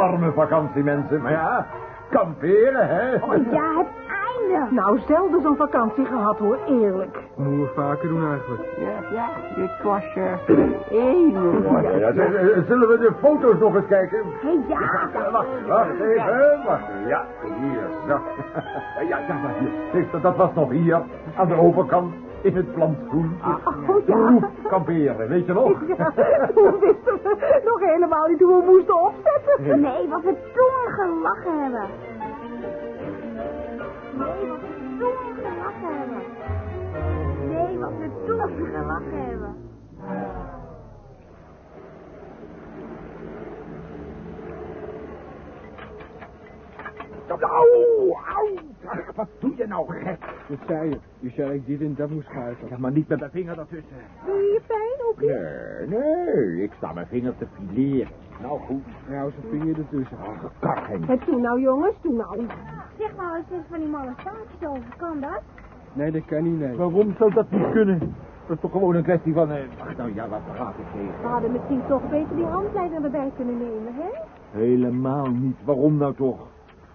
Ja, dat was een enorme vakantie, mensen. Maar ja, kamperen, hè? Oh ja, het einde. Nou, zelden zo'n vakantie gehad hoor, eerlijk. Moeten we vaker doen eigenlijk. Ja, ja, dit was uh, mooi. Ja, ja, z- zullen we de foto's nog eens kijken? Ja. Ja, wacht, wacht even, wacht. Ja, hier, zo. Ja, ja, maar hier. Dat, dat was nog hier, aan de overkant, in het plantgroen. Oh ja. Kamperen, weet je nog? Ja, toen wisten we nog helemaal niet hoe we moesten opzetten. Nee, wat we toen gelachen hebben. Nee, wat we toen gelachen hebben. Nee, wat we toen gelachen hebben. Auw, auw. Ach, Wat doe je nou, gek? Dat zei je. Je zei dat ik dit en dat moest schuiven. Ja, maar niet met mijn vinger ertussen. Doe je je pijn ook niet? Nee, nee, ik sta mijn vinger te fileren. Nou goed. Nou, zijn vinger ertussen. Ach, kak, Henk. Het toen nou jongens, toen nou. Zeg maar eens eens van die malle staartjes over. Kan dat? Nee, dat kan niet, nee. Waarom zou dat niet kunnen? Dat is toch gewoon een kwestie van... eh, Ach, nou ja, wat praat ik tegen? We hadden misschien toch beter die handleiding erbij kunnen nemen, hè? Helemaal niet. Waarom nou toch?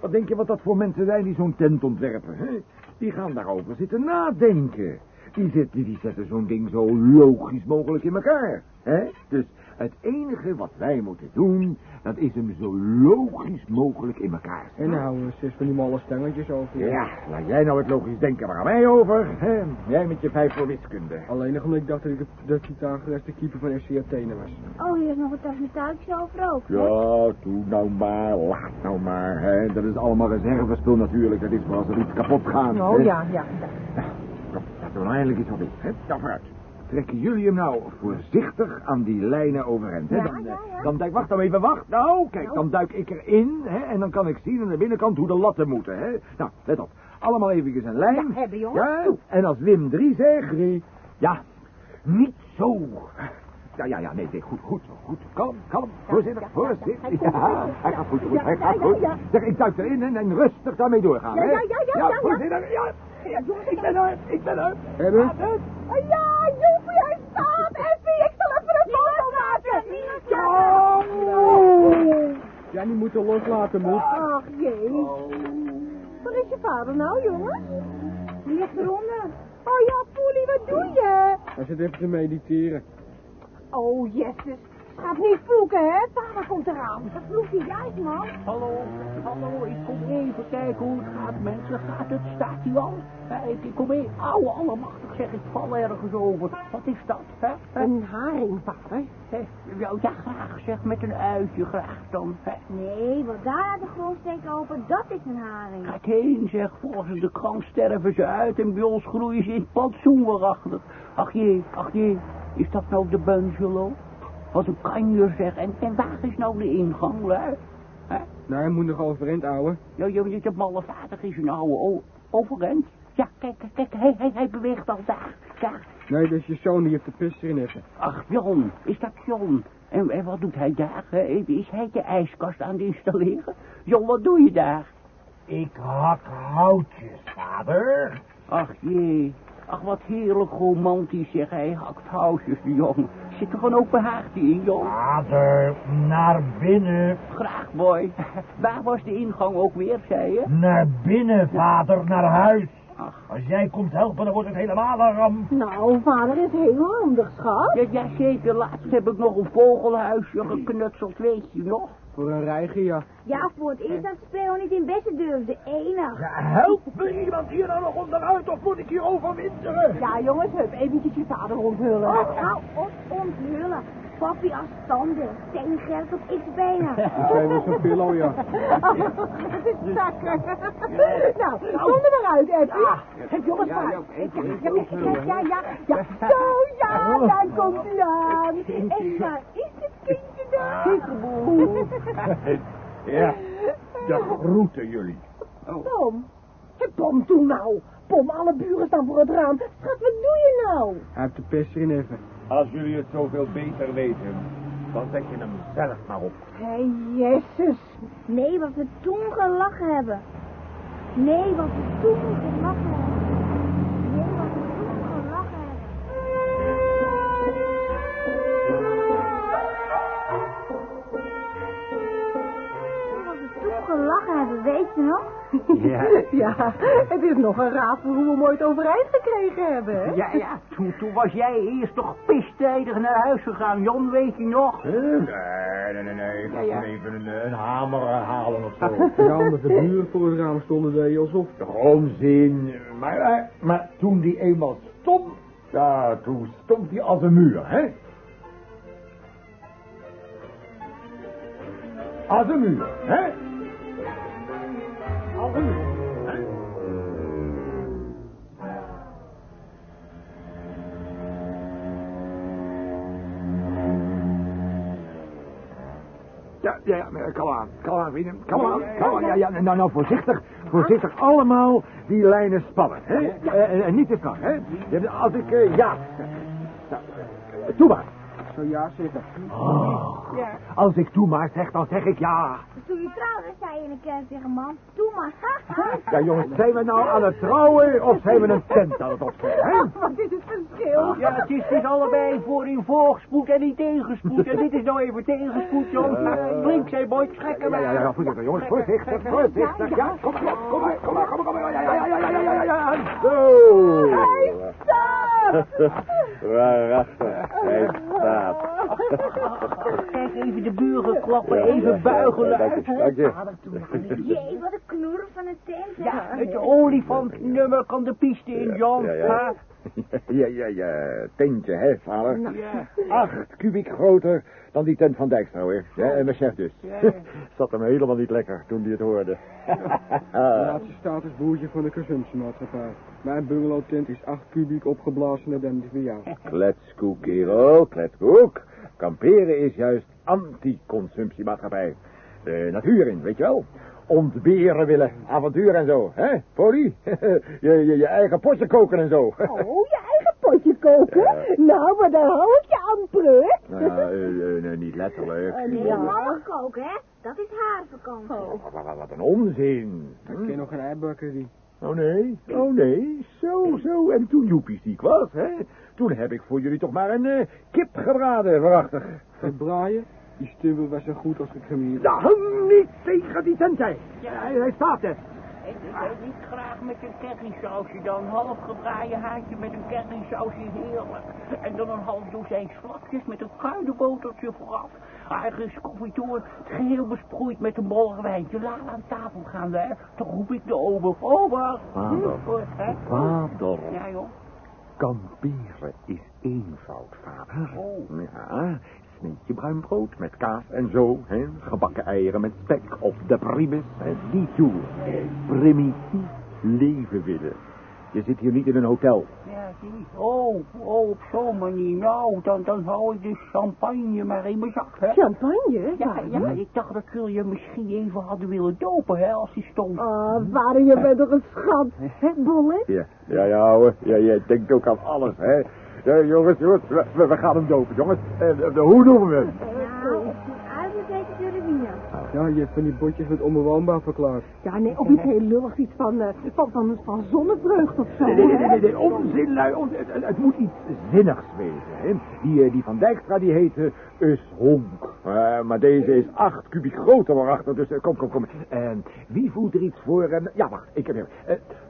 Wat denk je wat dat voor mensen zijn die zo'n tent ontwerpen? Hè? Die gaan daarover zitten nadenken. Die, die zetten zo'n ding zo logisch mogelijk in elkaar. Hè? Dus het enige wat wij moeten doen, dat is hem zo logisch mogelijk in elkaar En nou, eh, zes van die malle stangetjes over. Ja, laat jij nou het logisch denken, waar gaan wij over? Hè? Jij met je vijf voor wiskunde. Alleen nog omdat ik dacht dat ik, dat het aangerechte keeper van FC Athene was. Oh, hier is nog een tas met touwtjes over ook. Ja, doe nou maar, laat nou maar. Hè? Dat is allemaal reservespul natuurlijk. Dat is voor als er iets kapot gaat. Oh hè? ja, ja. Nou, laten we nou eindelijk iets op in. Hè? Nou, vooruit. Trekken jullie hem nou voorzichtig aan die lijnen overeind. Hè? Ja, dan, eh, ja, ja. dan duik, wacht nou even, wacht. Nou, kijk, Nou. dan duik ik erin. Hè? En dan kan ik zien aan de binnenkant hoe de latten moeten. Hè? Nou, let op. Allemaal even een lijn. Ja, hebben, jongen. Ja, en als Wim drie zegt... Drie. Ja, niet zo. Ja, ja, ja, nee, nee, goed, goed, goed. Kalm, kalm, voorzichtig, ja, ja, ja. voorzichtig. Hij Ja, gaat goed, goed, Ja, hij ja, gaat ja, goed. ja. Zeg, ik duik erin en, en rustig daarmee doorgaan, Ja, hè? ja, ja, ja, ja, ja. voorzitter, ja. ja, Ik ben er, ik ben er. Hebben? Ah, Ja, Staat. Effie, ik zal even een foto maken. Oh. Ja, die moeten loslaten, moed. Ach, jee. Waar is je vader nou, jongen? Die ligt eronder. Oh ja, Poelie, wat doe je? Hij zit even te mediteren. Oh, jezus. Gaat niet vloeken, hè? Vader komt eraan. Dat vloekt hij juist, man. Hallo, hallo, ik kom even kijken hoe het gaat, mensen. Gaat het? Staat hij al? Eh, ik, ik kom even. Auw, allemachtig zeg, ik val ergens over. Wat is dat, hè? hè? Een haring, vader. Hè? Ja, ja, graag zeg, met een uitje graag dan. Hè? Nee, wat daar de grond steekt open, dat is een haring. Gaat heen, zeg, volgens de krant sterven ze uit en bij ons groeien ze in het waarachter. Ach jee, ach jee, is dat nou de bungalow? Wat een kanjer zeg, en, en waar is nou de ingang, lui? Hè? Nou, hij moet nog overeind, ouwe. Ja, je, je, je mallevaardig is een oude o- overend. Ja, kijk, kijk, kijk, hij, hij, hij beweegt al daar, daar. Nee, dat is je zoon die heeft de pest erin even. Ach, John, is dat John? En, en wat doet hij daar? hè? Is hij de ijskast aan het installeren? John, wat doe je daar? Ik hak houtjes, vader. Ach jee, ach wat heerlijk romantisch zeg hij, hakt houtjes, die jongen. Zit er een open haartje in, John? Vader, naar binnen. Graag, boy. Waar was de ingang ook weer, zei je? Naar binnen, vader, naar huis. Ach, Als jij komt helpen, dan wordt het helemaal een ramp. Nou, vader is heel handig, schat. ja, ja zeker, laatst heb ik nog een vogelhuisje geknutseld, weet je nog? Voor een reiger, ja. Ja, voor het eerst dat Speel niet in beste durfde. Enig. Ja, help me iemand hier nou nog onderuit of moet ik hier overwinteren? Ja, jongens, hup, eventjes je vader onthullen. Oh, hou op onthullen. Papi als tanden. Teengeld op x-benen. Die zijn dus een pillow, ja. Het is zakken. Nou, kom er maar uit, Effie. Het jongens Ja, maar. ja, Ja, ja, ja, ja, ja, ja. Zo, ja, daar komt hij aan. En waar Ja, de groeten jullie. Tom. Hé, Tom, doe nou. Pom, alle buren staan voor het raam. Schat, wat doe je nou? Hij heeft de pest erin even. Als jullie het zoveel beter weten, dan zet je hem zelf maar op. Hé, jezus. Nee, wat we toen gelachen hebben. Nee, wat we toen gelachen hebben. Snel? Ja. ja, het is nog een raadsel hoe we hem ooit overeind gekregen hebben, hè? Ja, ja, toen, toen was jij eerst toch pistijdig naar huis gegaan, Jan, weet je nog? Nee, nee, nee, nee. Ja, ja. Even een, een hamer halen of zo. Ja, omdat de buren voor het raam stonden, deed je alsof. Onzin. Maar, eh, maar toen die eenmaal stond, ja, toen stond hij als een muur, hè? Als een muur, hè? Ja, ja, ja, kom aan, kom aan, vrienden, kom aan, kom aan, ja, ja, nou, nou, voorzichtig, voorzichtig, allemaal die lijnen spannen, hè? Eh, En, en niet te strak, hè? Als ik, eh, ja. Nou, eh, doe maar. Zo ja zeggen. Oh, als ik toe maar zeg, dan zeg ik ja. Toen je trouwde, zei je in een kerk tegen man. Doe maar. Ja, jongens, zijn we nou aan het trouwen of zijn we een tent aan het opzetten, hè? Wat is het verschil? Ja, het is, het is allebei voor in voorspoed en niet tegenspoed. En dit is nou even tegenspoed, Jan. Flink, zei boy, gekke Ja, ja, ja, ja, voorzichtig, jongens, voorzichtig, voorzichtig, ja. Kom maar, kom maar, kom maar, kom maar, kom maar, ja, ja, ja, ja, ja, ja, ja, ja, ja. Zo. Waarachtig, hij staat. Kijk, even de buren klappen, even buigen. Dank je, dank je. Jee, wat een knoer van een tent. hè. Ja, het olifantnummer kan de piste in, Jan. Ja, ja. Ja, ja, ja, tentje, hè, vader? Ja. Acht kubiek groter dan die tent van Dijkstra, hoor. Ja, en mijn chef dus. Ja. Zat hem helemaal niet lekker toen hij het hoorde. Laatste statusboertje van de consumptiemaatschappij. Mijn bungalowtent is 8 kubiek opgeblazen naar den voor jou. Kletskoek, kerel, kletskoek. Kamperen is juist anti-consumptiemaatschappij. De natuur in, weet je wel. Ontberen willen, avontuur en zo, hè, Polly? je, je, je eigen potje koken en zo. Oh, je eigen potje koken? Nou, maar daar hou ik je aan, prut. Nou ja, eh, eh, nee, niet letterlijk. Nee, Ja. mama koken, hè? Dat is haar vakantie. Oh. Wat, wat, wat een onzin. Ik ken nog een eibakker die. Oh nee, oh nee, zo, zo. En toen Joepie ziek was, hè, toen heb ik voor jullie toch maar een eh, kip gebraden, waarachtig. Het braaien, die stubbel was zo goed als gemierd. Ja, niet tegen die tentij. Ja, hij, hij staat er. Ik eet niet graag met een currysausje dan. Half gebraaien haartje met een currysausje, heerlijk. En dan een half dozijn slakjes met een kruidenbotertje vooraf. Confituur, het geheel besproeid met een bollerwijntje. Laat aan tafel gaan, hè. Dan roep ik de ober. Ober! Vader. Vader, Ja, joh. kamperen is eenvoud, vader. Oh. Ja, sneetje bruin brood met kaas en zo, hè. Gebakken eieren met spek op de primus, hè. Die toe. Primitief leven willen. Je zit hier niet in een hotel. Ja, zie. Oh, oh, op zo'n manier. Nou, dan, dan hou ik de champagne maar in mijn zak, hè. Champagne? Ja, ja, ik dacht dat jullie je misschien even hadden willen dopen, hè, als die stond. Ah, vader, je bent toch een schat, hè, Bolle? Ja, ja, ja, ouwe. Ja, jij denkt ook aan alles, hè. Ja, jongens, jongens, we, we gaan hem dopen, jongens. Eh, eh, hoe noemen we hem? Jeremia. Ja, je hebt van die botjes met onbewoonbaar verklaard. Ja, nee, of iets heel lulligs, iets van, eh, van, van, van zonnevreugd of zo, Nee, nee, nee, nee, nee, onzin, lui, on- het, het- het moet iets zinnigs wezen, hè. Die, eh, die van Dijkstra, die heette Ushonk. Eh, maar deze is acht kubiek groter waarachter, dus kom, kom, kom. Eh, wie voelt er iets voor? ja, wacht, ik heb hem.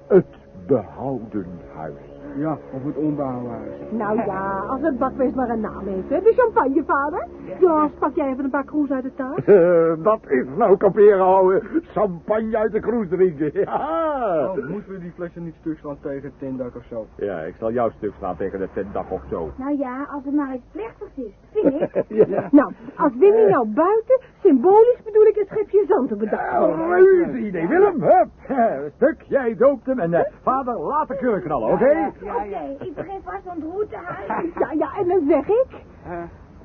Het behouden huis. Ja, of het onbouwhuis. Nou ja, als het bakbeest maar een naam heeft, hè? De champagne, vader. Ja, spak jij even een paar kroes uit de taart? Eh, dat is nou kamperen houden. Champagne uit de kroes drinken. Ja. Oh, moeten we die flessen niet stuk slaan tegen het tentdak of zo? ja, ik zal jouw stuk slaan tegen de tentdak of zo. Nou ja, als het maar iets plechtigs is, vind ik. ja. Nou, als Winnie nou buiten, symbolisch bedoel ik het schepje zand op het dak Ja, gooit. Reuze idee, Willem. Hup. Eh, Stuk, jij doopt hem en eh, vader, laat de kurk knallen, oké? Oké, ik begin vast aan het route huis. Ja, ja, en dan zeg ik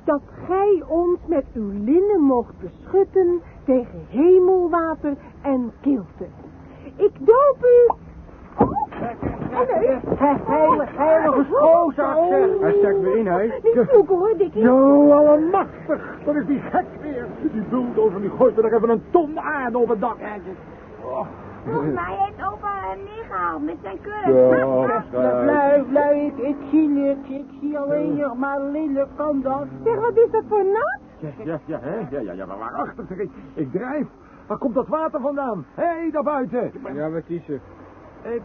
dat gij ons met uw linnen moogt beschutten tegen hemelwater en kilte. Ik doop u... Oh, oh nee. Heilige, heilige schoonzak, zeg. Hij stekt weer in, hè? Niet vloeken hoor, Dikkie. Zo allemachtig, dat is die gek weer. Die bulldozer die gooit er nog even een ton aarde op het dak. Volgens mij heeft opa hem neergehaald met zijn kurk. Ja, Lui, lui, ik, ik zie niks. Ik zie alleen nog maar lille kan dat. Zeg, wat is dat voor nat? Ja, ja, ja, hè? ja, ja, ja, maar waarachtig ik. Ik drijf Waar komt dat water vandaan? Hé, hey, daar buiten. Ja, wat is er? Eh,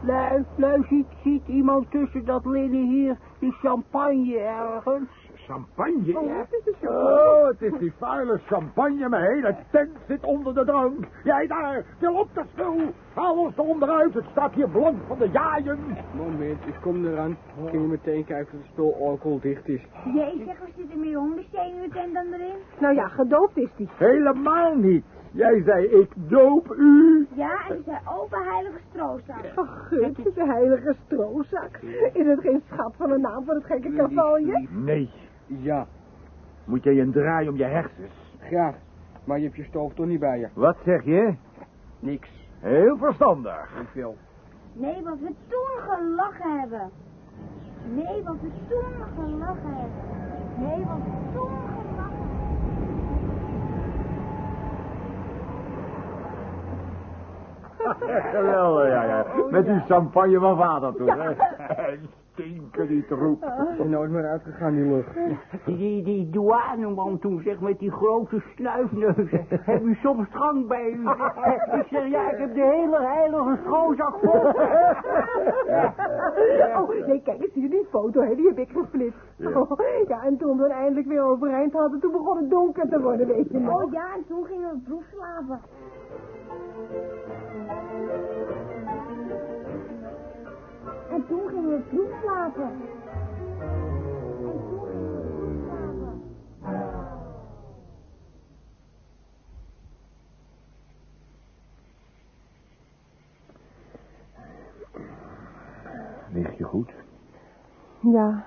lui, lui, ziet, ziet iemand tussen dat linnen hier die champagne ergens? Champagne? Oh, wat is de champagne? Oh, het is die vuile champagne. Mijn hele tent zit onder de drank. Jij daar, til op de stoel. Haal ons er onderuit. Het staat hier blank van de jaaien. Moment, ik kom eraan. Kun je meteen kijken of het spul alcohol dicht is? Jee, zeg, we zitten meer hondenstenen tent dan erin. Nou ja, gedoopt is die. Helemaal niet. Jij zei, ik doop u. Ja, en die zijn open heilige stroozak. Ach, gut, de heilige stroozak. Is het geen schat van een naam voor het gekke cavalier? Nee. Ja, Moet jij een draai om je hersens? graag. Maar je hebt je stoof toch niet bij je? Wat zeg je? Niks. Heel verstandig. Hoeveel? Nee, wat we toen gelachen hebben. Nee, wat we toen gelachen hebben. Nee, wat we toen gelachen hebben. Geweldig, ja, ja. Met die champagne van vader toen, hè. Stinken die troep. Het is nooit meer uitgegaan, die lucht. Die, die douaneman toen, zeg, met die grote snuifneus. Heb u soms drank bij u? Ik zeg, ja, ik heb de hele heilige schoonzak vol. Oh, nee, kijk eens hier, die foto, hè, die heb ik geflitst. Oh, ja, en toen we eindelijk weer overeind hadden, toen begon het donker te worden, weet je nog. Oh ja, en toen gingen we proefslaven. En toen gingen we proefslaven. En toen. Lig je goed? Ja,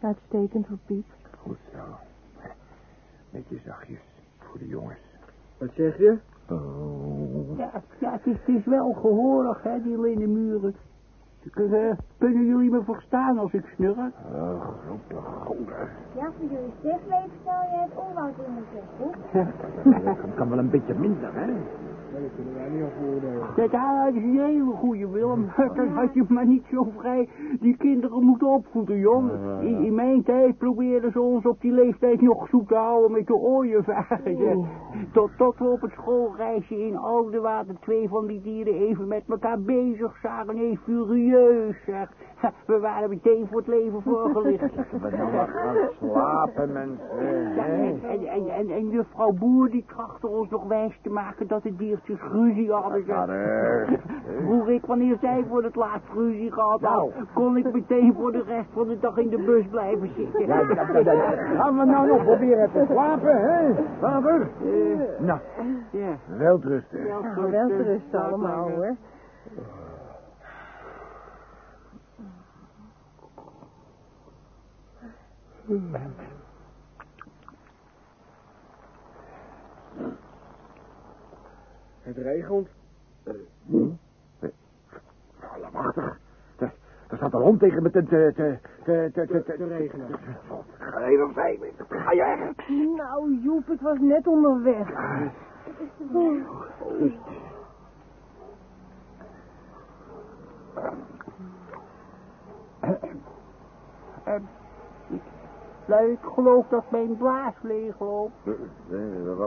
uitstekend voor Piet. Goed zo. Beetje zachtjes voor de jongens. Wat zeg je? Oh. Ja, ja het, is, het is wel gehoorig, hè, die linnen muren. Kunnen, kunnen jullie me verstaan als ik snurk? Oh, grote goden. Ja, voor jullie stichtleven zou je het onwoud in moeten. Goed? Dat kan wel een beetje minder, hè? Nee, dat kunnen wij niet afvoeren. Kijk, dat is een hele goede Willem. Dan had je maar niet zo vrij die kinderen moeten opvoeden, jong. In, in mijn tijd probeerden ze ons op die leeftijd nog zoet te houden met de ooievaars. hè. Tot, tot we op het schoolreisje in Oudewater twee van die dieren even met elkaar bezig zagen. Nee, furieus, zeg. We waren meteen voor het leven voorgelicht. We maar gaan slapen, mensen. En, en, en, en juffrouw Boer die trachtte ons nog wijs te maken dat de diertjes ruzie hadden. Vroeg ik wanneer zij voor het laatst ruzie gehad had, Nou. kon ik meteen voor de rest van de dag in de bus blijven zitten. Ja. Gaan we nou nog proberen te slapen, hè? Vader? Nou, Ja. wel rusten. Nou, wel te rusten allemaal, hoor. Het regent. Allemachtig. Er, er staat een hond tegen me te... te... te... te... te... te... te... Te regenen. Ga even opzij. Ga je echt? Nou, Joep, het was net onderweg. Nou, ik geloof dat mijn blaas leegloopt.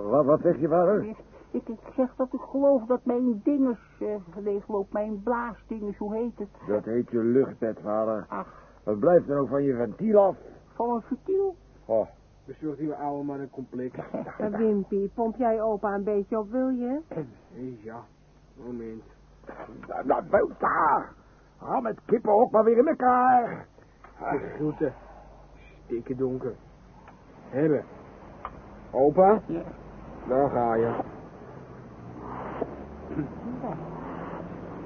Wat, wat zeg je, vader? Ik, ik zeg dat ik geloof dat mijn dinges eh, leegloopt. Mijn blaasdinges, hoe heet het? Dat heet je luchtbed, vader. Ach, Wat blijft er ook van je ventiel af? van een ventiel. Oh, Bezorgt die oude man een complex. Uh, Wimpy, pomp jij opa een beetje op, wil je? Hé, ja. Moment. nou, nou, daar. Haal met kippen ook maar weer in elkaar. De groeten. Stikke donker. Hebben. Opa, Ja. daar ga je.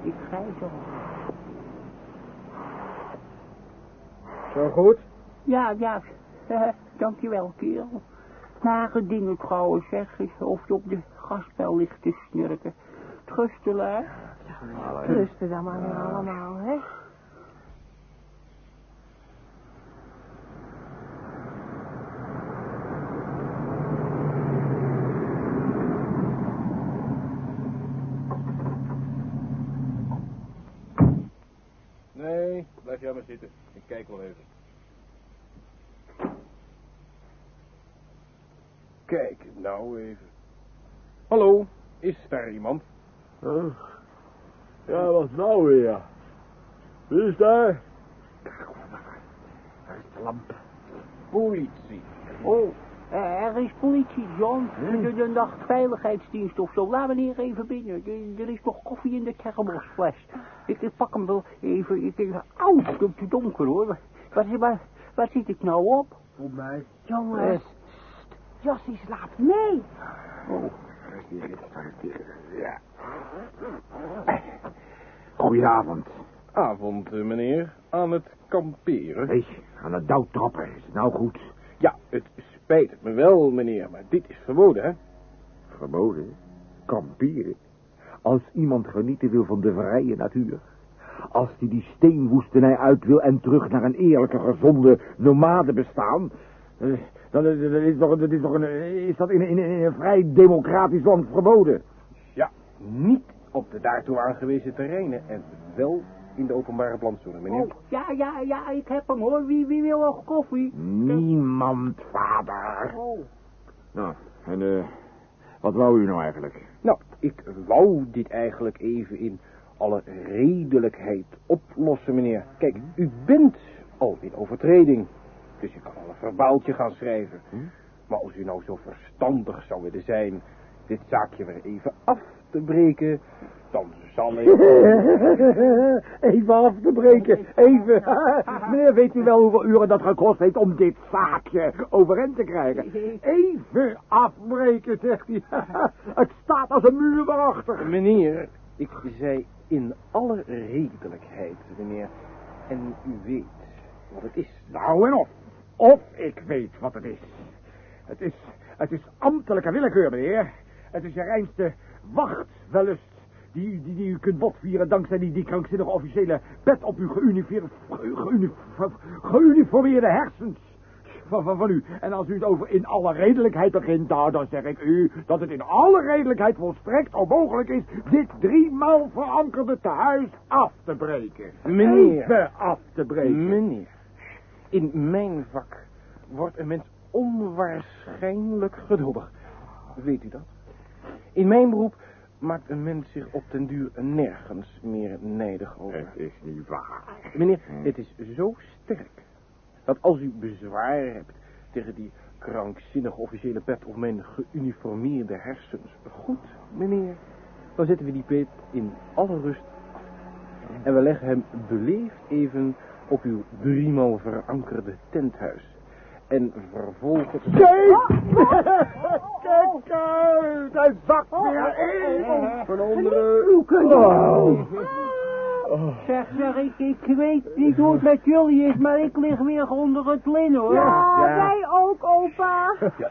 Ik ga zo. Zo goed? Ja, ja. dankjewel, kerel. Nare dingen trouwens, zeg. Of je op de gaspel ligt te snurken. Trustelaar. Rusten dan maar allemaal, hè? Nee, maar zitten. Ik kijk wel even. Kijk nou even. Hallo, Is daar iemand? Ja, wat nou weer? Wie is daar? Waar is de lamp? Politie. Oh, er is politie, John. De, de nachtveiligheidsdienst of zo. Laat meneer even binnen. Er, er is nog koffie in de thermosfles. Ik, ik pak hem wel even. Ik denk, auw, het is te donker hoor. Wat, wat, wat zit ik nou op? Voor mij. Jongens, Jossie slaapt. Nee, Oh. Ja. Goedenavond. Avond, eh, meneer. Aan het kamperen. Hé, aan het douw trappen. Is het nou goed? Ja, het spijt me wel, meneer, maar dit is verboden, hè? Verboden? Kampieren? Als iemand genieten wil van de vrije natuur. Als hij die steenwoestenij uit wil en terug naar een eerlijke, gezonde nomade bestaan. eh, Dan, dan is, toch, dat is, toch een, is dat in, in, in een vrij democratisch land verboden. Ja, niet op de daartoe aangewezen terreinen en wel in de openbare plantzone, meneer. Oh, ja, ja, ja, ik heb hem hoor. Wie, wie wil nog koffie? Niemand, vader. Oh. Nou, en eh, wat wou u nou eigenlijk? Nou, ik wou dit eigenlijk even in alle redelijkheid oplossen, meneer. Kijk, u bent al in overtreding, dus je kan al een verbaaltje gaan schrijven. Maar als u nou zo verstandig zou willen zijn dit zaakje weer even af te breken, dan Even af te breken, even. Meneer, weet u wel hoeveel uren dat gekost heeft om dit zaakje overeind te krijgen? Even afbreken, zegt hij. Het staat als een muur erachter. Meneer, ik zei in alle redelijkheid, meneer. En u weet wat het is. Nou en of. Of ik weet wat het is. Het is, het is ambtelijke willekeur, meneer. Het is je reinste wachtwellust. Die, die, die u kunt botvieren dankzij die, die krankzinnige officiële pet op uw geuniformeerde, hersens van, van, van u. En als u het over in alle redelijkheid begint, nou, dan zeg ik u dat het in alle redelijkheid volstrekt onmogelijk is dit driemaal verankerde tehuis af te breken. Meneer. Even af te breken. Meneer, in mijn vak wordt een mens onwaarschijnlijk geduldig. Weet u dat? In mijn beroep maakt een mens zich op den duur nergens meer nijdig over. Het is niet waar. Meneer, het is zo sterk dat als u bezwaar hebt tegen die krankzinnige officiële pet of mijn geuniformeerde hersens. Goed, meneer, dan zetten we die pet in alle rust af. En we leggen hem beleefd even op uw driemaal verankerde tenthuis. En vervolgens... Kijk! Kijk uit! Hij zakt weer in! Van onderen... Zeg, zeg, ik, ik weet niet hoe het met jullie is, maar ik lig weer onder het linnen hoor. Ja, wij ook, opa. Ja,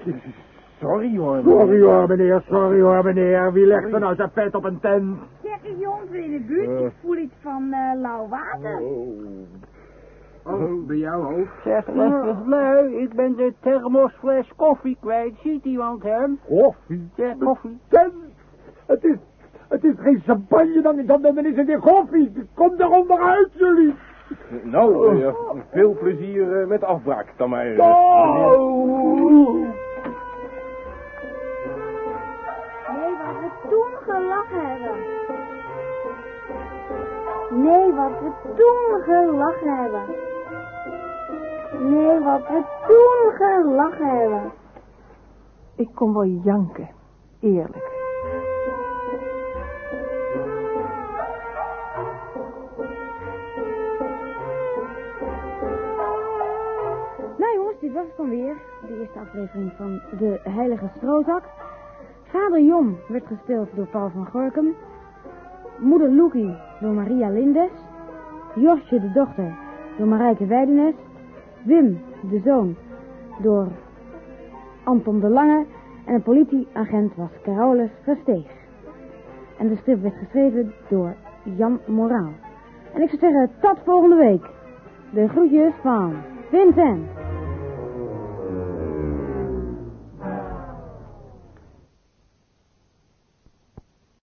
sorry hoor. Sorry hoor, meneer, sorry hoor, meneer. Wie legt er nou zijn pet op een tent? zeg jongens in de buurt. Ik voel iets van eh, lauw water. Oh, bij jou ook? Zeg, Lester Bleu, ik ben de thermosfles koffie kwijt. Ziet iemand hem? Koffie? Zeg, koffie. Het is, het is geen champagne, dan, dan, dan is het weer koffie. Kom er onderuit, jullie. Nou, eh, veel plezier eh, met afbraak dan maar. eh, Oh! Nee, wat we toen gelachen hebben. Nee, wat we toen gelachen hebben. Nee, wat we toen gelachen hebben. Ik kon wel janken, eerlijk. Nou jongens, dit was het dan weer. De eerste aflevering van De Heilige Stroozak. Vader Jon werd gespeeld door Paul van Gorkum. Moeder Loekie door Maria Lindes. Josje de dochter door Marijke Weidenes. Wim de zoon door Anton de Lange. En de politieagent was Carolus Versteeg. En de strip werd geschreven door Jan Moraal. En ik zou zeggen, tot volgende week. De groetjes van Vincent.